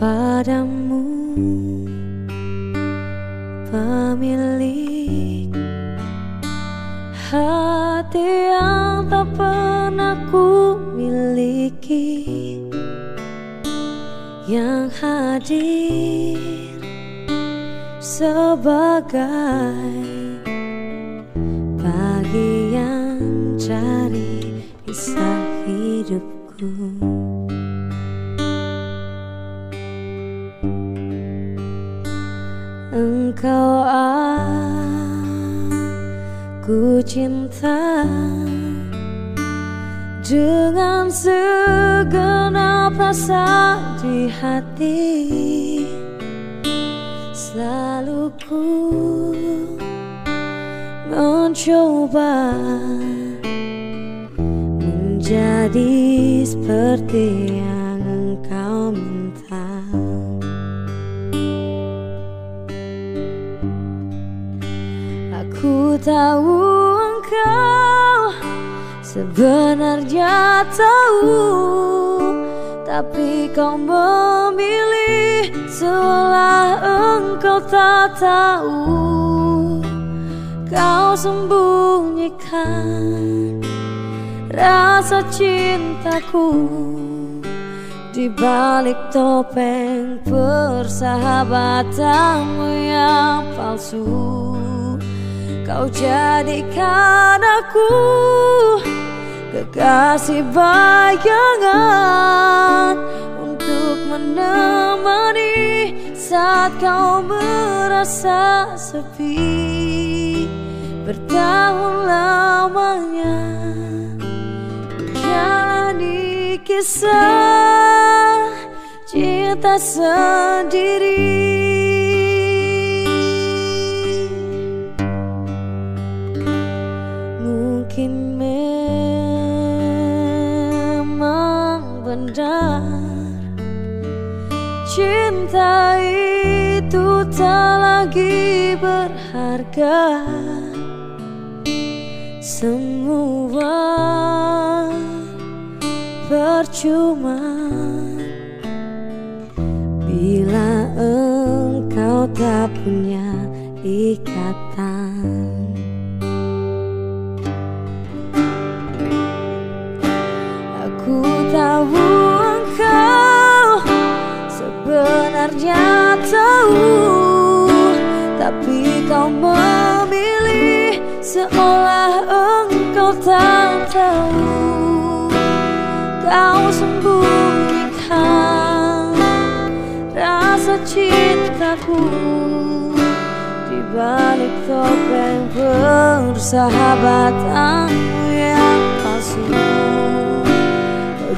padamu pemilik hati yang tak pernah ku miliki yang hadir sebagai bagian cari kisah hidupku. Engkau aku cinta Dengan segenap rasa di hati. Selalu ku mencoba Menjadi seperti yang tahu engkau sebenarnya tahu. Tapi kau memilih seolah engkau tak tahu. Kau sembunyikan rasa cintaku di balik topeng persahabatanmu yang palsu Kau jadikan aku kekasih bayangan Untuk menemani saat kau merasa sepi. Bertahun lamanya Jalani kisah cinta sendiri Cinta itu tak lagi berharga. Semua percuma. Bila engkau tak punya ikatan sebenarnya tahu Tapi kau memilih seolah engkau tak tahu. Kau sembunyikan rasa cintaku Di balik topeng persahabatanmu yang palsu.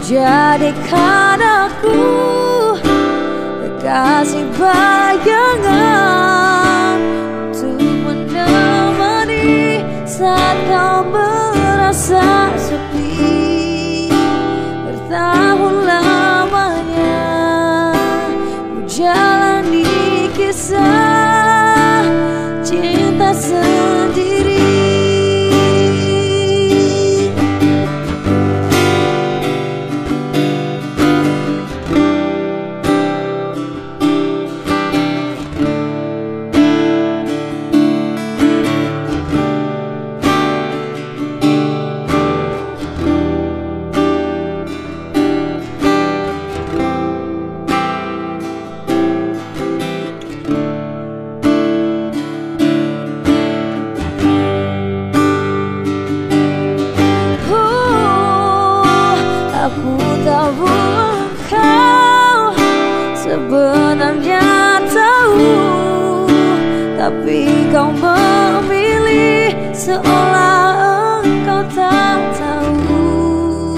Jadikan aku Kekasih bayangan Untuk menemani Saat kau merasa sepi. Bertahun lamanya Ku jalani kisah sebenarnya tahu Tapi kau memilih seolah engkau tak tahu.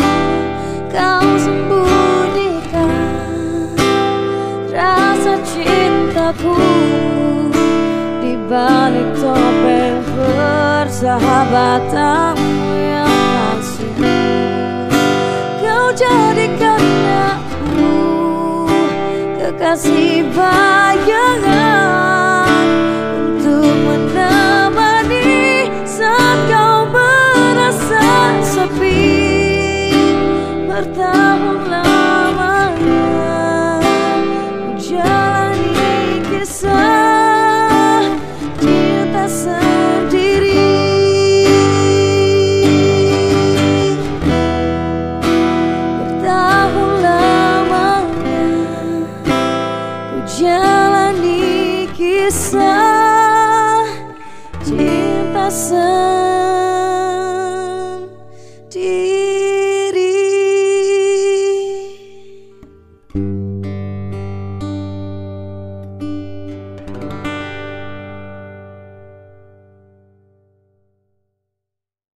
Kau sembunyikan rasa cintaku Di balik topeng persahabatanmu Jadikan kekasih bayangan jalani kisah cinta sendiri